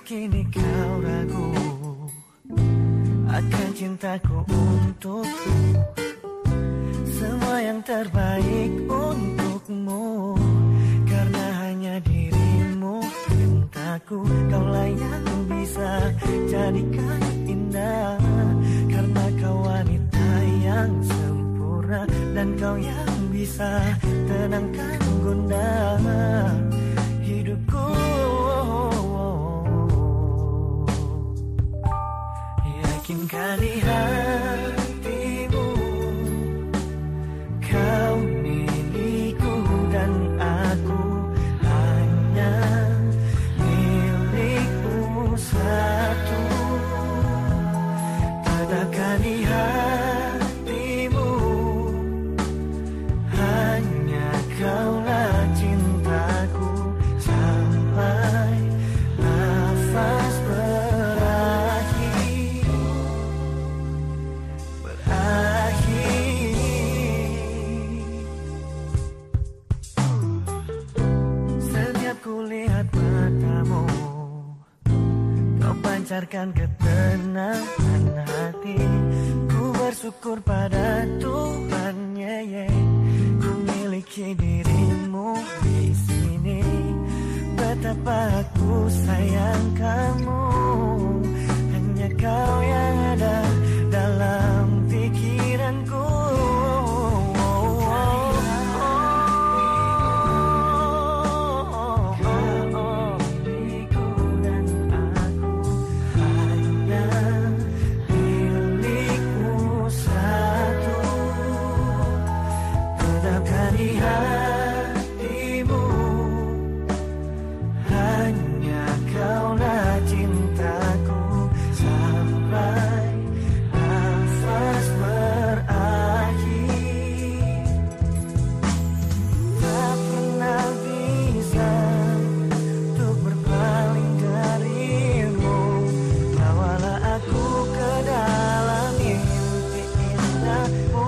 kini kau ragu Akan cintaku untukmu Semua yang terbaik untukmu. Karena hanya dirimu cintaku Kaulah yang bisa jadikan indah. Karena kau wanita yang sempurna Dan kau yang bisa tenangkan gundah. Hidupku matamu Kau pancarkan ketenangan hati. Ku bersyukur pada Tuhan yeah, yeah. Ku miliki dirimu di sini. Betapa aku sayang kamu. Hanya kau yang ada I